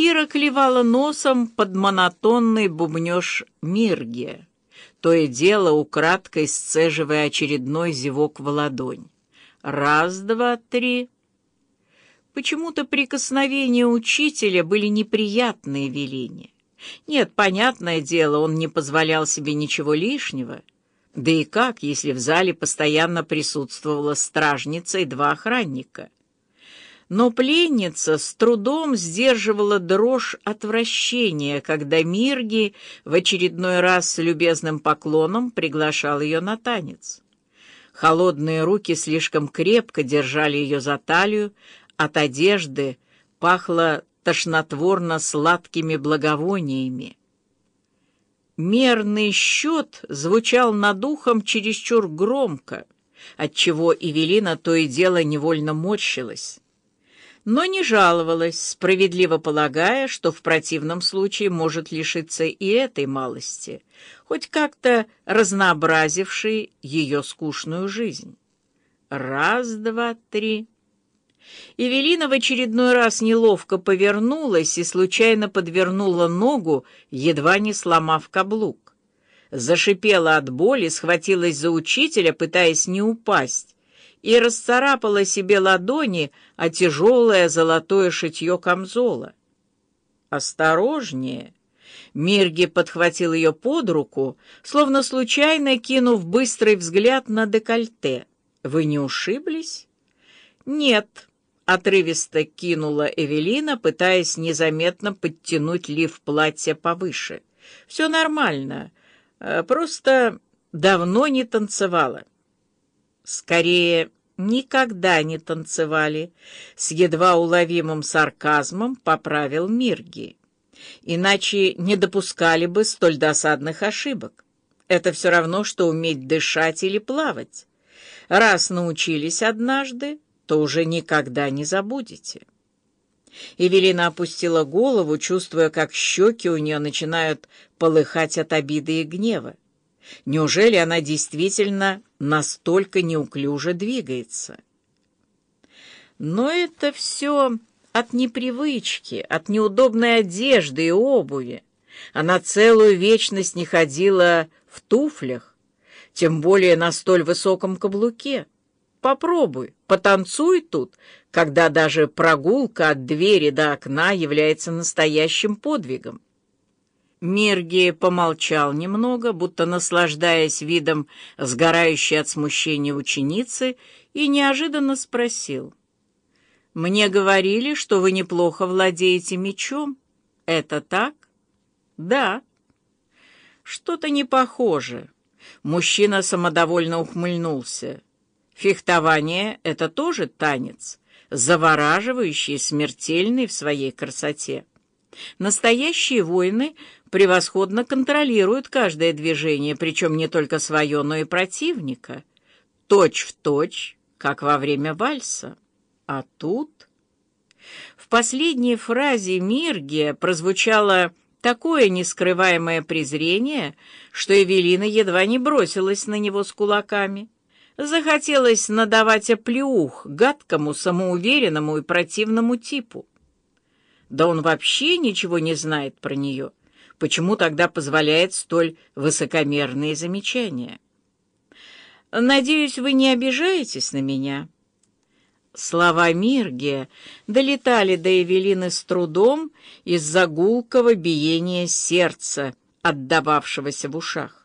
Тира клевала носом под монотонный бубнёж Мирги, то и дело украдкой сцеживая очередной зевок в ладонь. Раз, два, три. Почему-то прикосновения учителя были неприятные веления. Нет, понятное дело, он не позволял себе ничего лишнего. Да и как, если в зале постоянно присутствовала стражница и два охранника? Но пленница с трудом сдерживала дрожь отвращения, когда Мирги в очередной раз с любезным поклоном приглашал ее на танец. Холодные руки слишком крепко держали ее за талию, от одежды пахло тошнотворно-сладкими благовониями. Мерный счет звучал над ухом чересчур громко, отчего Эвелина то и дело невольно морщилась. Но не жаловалась, справедливо полагая, что в противном случае может лишиться и этой малости, хоть как-то разнообразившей ее скучную жизнь. Раз, два, три... Эвелина в очередной раз неловко повернулась и случайно подвернула ногу, едва не сломав каблук. Зашипела от боли, схватилась за учителя, пытаясь не упасть, и расцарапала себе ладони о тяжелое золотое шитье камзола. «Осторожнее!» Мирги подхватил ее под руку, словно случайно кинув быстрый взгляд на декольте. «Вы не ушиблись?» «Нет», отрывисто кинула Эвелина, пытаясь незаметно подтянуть лиф платья повыше. «Все нормально, э, просто давно не танцевала». «Скорее, никогда не танцевали», — с едва уловимым сарказмом поправил Мирги. «Иначе не допускали бы столь досадных ошибок. Это все равно, что уметь дышать или плавать. Раз научились однажды, то уже никогда не забудете. Эвелина опустила голову, чувствуя, как щеки у нее начинают полыхать от обиды и гнева. Неужели она действительно настолько неуклюже двигается? Но это все от непривычки, от неудобной одежды и обуви. Она целую вечность не ходила в туфлях, тем более на столь высоком каблуке. Попробуй, потанцуй тут, когда даже прогулка от двери до окна является настоящим подвигом. Мирги помолчал немного, будто наслаждаясь видом сгорающей от смущения ученицы, и неожиданно спросил. «Мне говорили, что вы неплохо владеете мечом. Это так?» «Да». «Что-то не похоже». Мужчина самодовольно ухмыльнулся. Фехтование — это тоже танец, завораживающий, смертельный в своей красоте. Настоящие воины превосходно контролируют каждое движение, причем не только свое, но и противника. Точь в точь, как во время вальса. А тут... В последней фразе Миргия прозвучало такое нескрываемое презрение, что Эвелина едва не бросилась на него с кулаками. Захотелось надавать оплеух гадкому, самоуверенному и противному типу. Да он вообще ничего не знает про нее. Почему тогда позволяет столь высокомерные замечания? «Надеюсь, вы не обижаетесь на меня?» Слова Миргия долетали до Эвелины с трудом из-за гулкого биения сердца, отдававшегося в ушах.